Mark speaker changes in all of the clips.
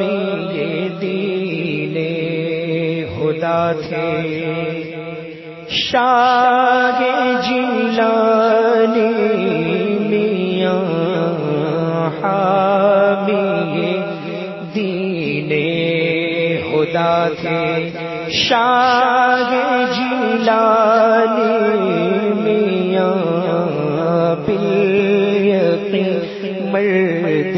Speaker 1: یہ دین خدا تھے۔ شاہ جیلانی میاں حامی، دین خدا تھے۔ شاہ جیلانی میاں پل مرد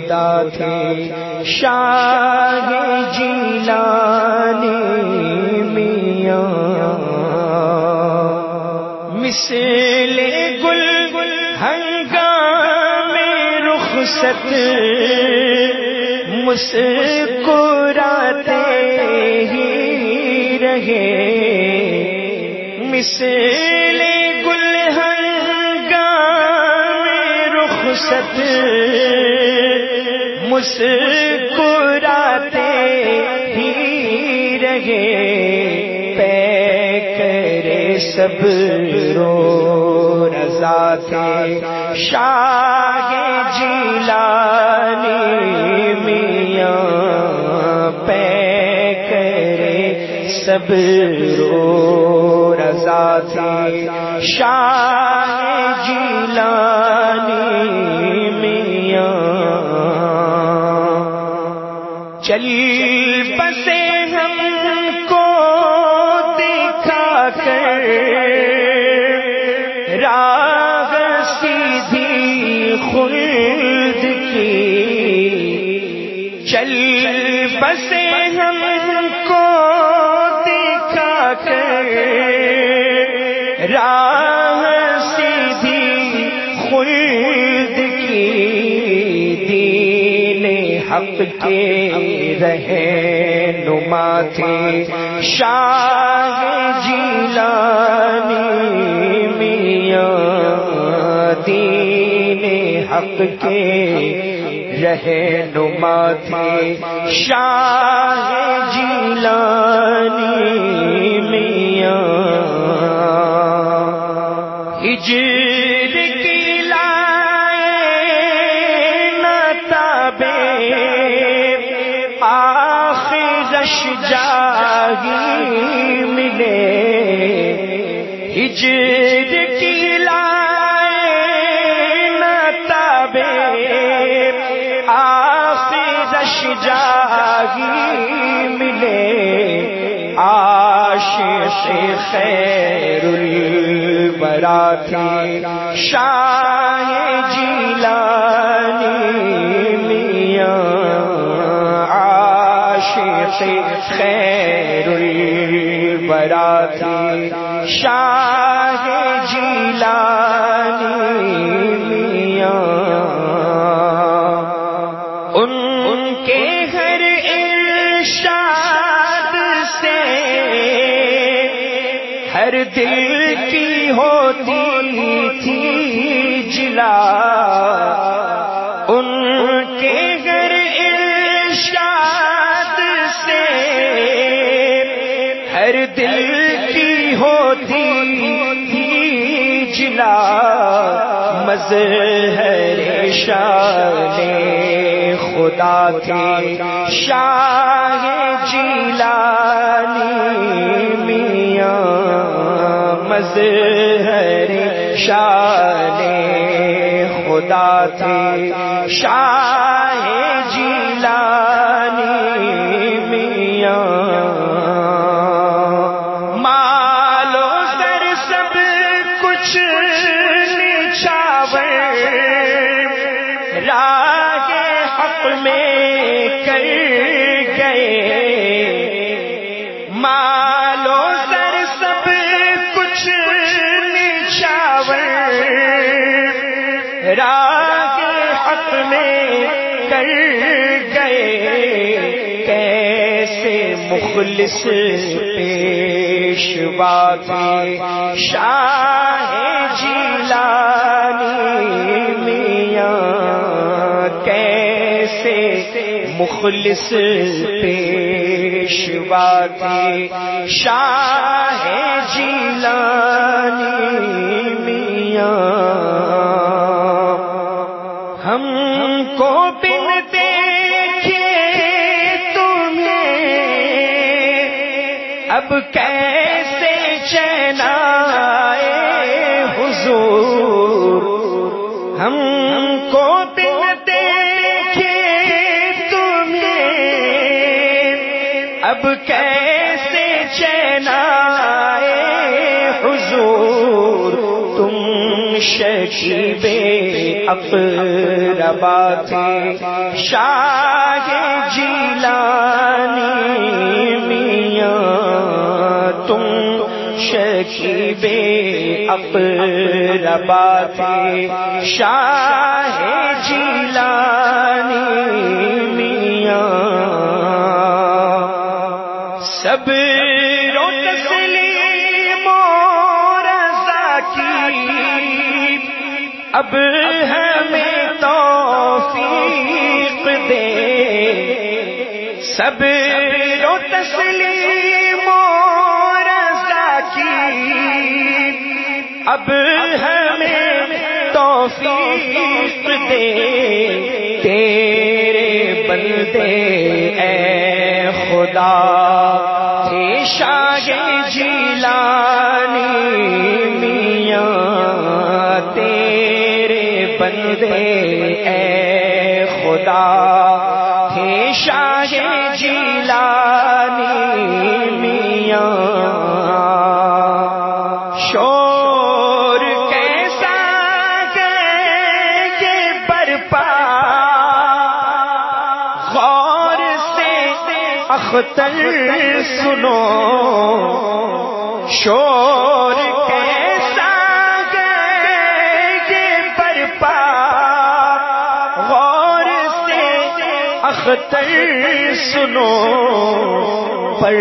Speaker 1: خدا تھے۔ شاہ جیلانی میاں۔ مسل گل گل ہنگام رخصت مسکراتے ہی رہے۔ مسل گل ہنگام رخصت مسکراتے ہی رہے پے کرے سب رو رضا تھے شاہ جیلانی میاں پے کرے سب رو رضا تھے شاہ جیلانی چل بسے ہم کو دیکھا کر۔ راگ سیدھی خلد کی۔ چل بسے ہم حق کے رہے نما تھے شاہ جیلانی میاں دین حق کے رہے نما تھے شاہ جیلانی میاں۔ ہجر آخرش جاگی ملے۔ ہجر کی لائے نتابے آخرش جاگی ملے۔ آشیش خیر البرا تھی۔ شاہ خیر البرا شاہ جیلانی میاں۔ ان کے ہر ارشاد سے ہر دل کی ہوتی تھی جلا۔ مظہر شان خدا تھی شاہ جیلانی میاں مظہر شان خدا تھی شاہ جیلانی میاں میں کر گئے۔ مالو سر سب کچھ نچاور حق میں کر گئے۔ کیسے مخلص پیشوا کے شاہ جیلانی مخلص پیشوا کے شاہ جیلانی میاں۔ ہم کو بن دیکھے تمہیں۔ اب کیا اب کیسے چنا حضور؟ تم شکیب اقربا تھے، شاہ جیلانی میاں، تم شکیب اقربا تھے، شاہ جیلانی میاں سب رو تسلیم رضا کی اب ہمیں توفیق دے۔ سب رو تسلیم رضا کی اب ہمیں توفیق دے۔ تیرے بندے اے خدا شاہ جیلانی میاں بندے اے خدا تھے شاہ جیلانی میاں اختر سنو۔ شور اختر سنو۔ پر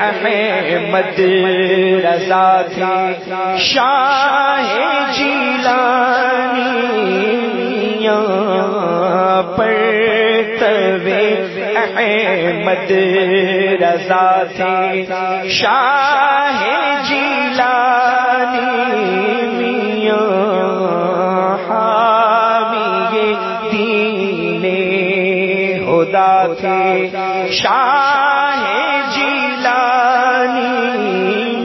Speaker 1: احمد رضا تھی۔ شاہ جیلانی پر احمد رضا تھی شاہ جیلانی میاں خدا تھے شاہ جیلانی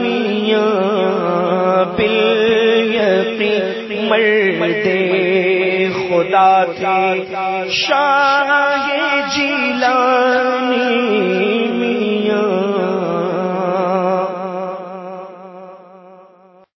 Speaker 1: میاں پل مرد خدا تھے شاہ جیلانی میاں۔